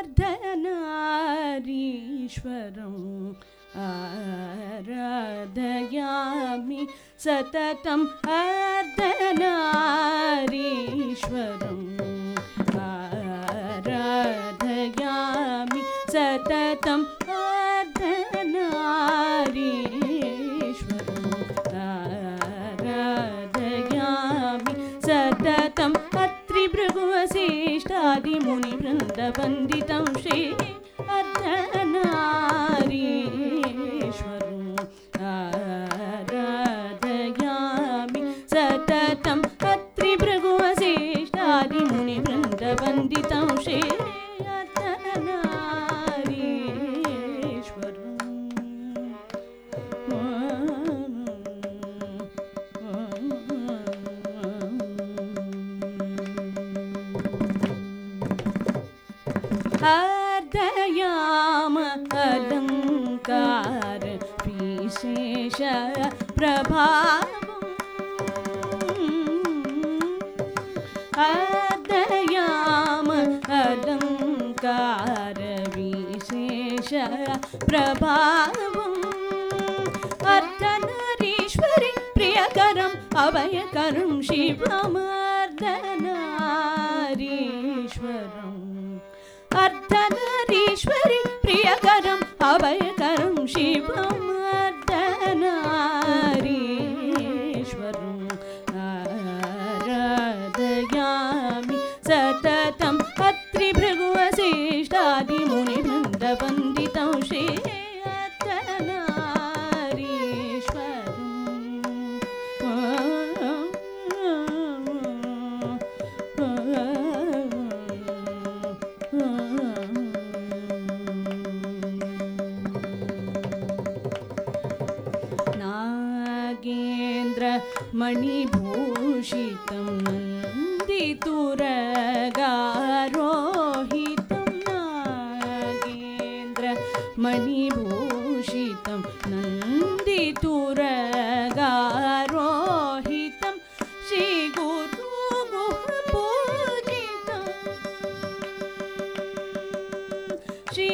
अर्धनारीश्वरम् आराधयामि सततम् अर्धनारीश्वरम् आराधयामि सततम् अत्रिभृगुवसिष्ठादिमुनिवृन्दवन्दितं श्री अर्धनारीश्वरम् आराधयामि सततम् अत्रिभृगुवसिष्ठादिमुनिवृन्दवन्दितं अर्धयाम अलङ्कार विशेष अर्धयाम अलङ्कार विशेष प्रभावम्। अर्धनारीश्वरि प्रियकरम् अभयकरं शिवमर्दनारीश्वरम् अर्धनारीश्वरि प्रियकरम् अभयकरं शिवमर्दनारीश्वरम् मणिभूषितं नन्दितुरगारोहितं नागेन्द्र मणिभूषितं नन्दितुरगारोहितं श्रीगुरुगुहपूजितं। श्री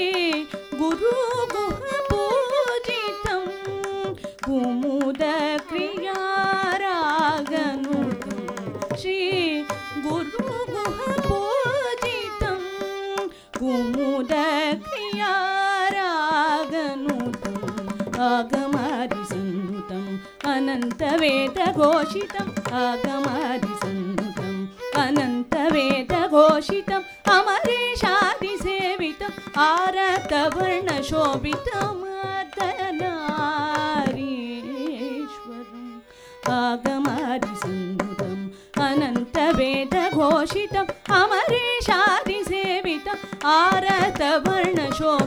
आगमादिसन्नुतम्। अनन्तवेदघोषितम्। आगमादिसन्नुतम्। अनन्तवेदघोषितम्। अमरेशादिसेवितम्। आरतवर्णशोभितम्। अर्धनारीश्वरम् आगमादिसन्नुतम्। अनन्तवेदघोषितम्। अमरेशादिसेवितम्। आरतवर्णशोभितम्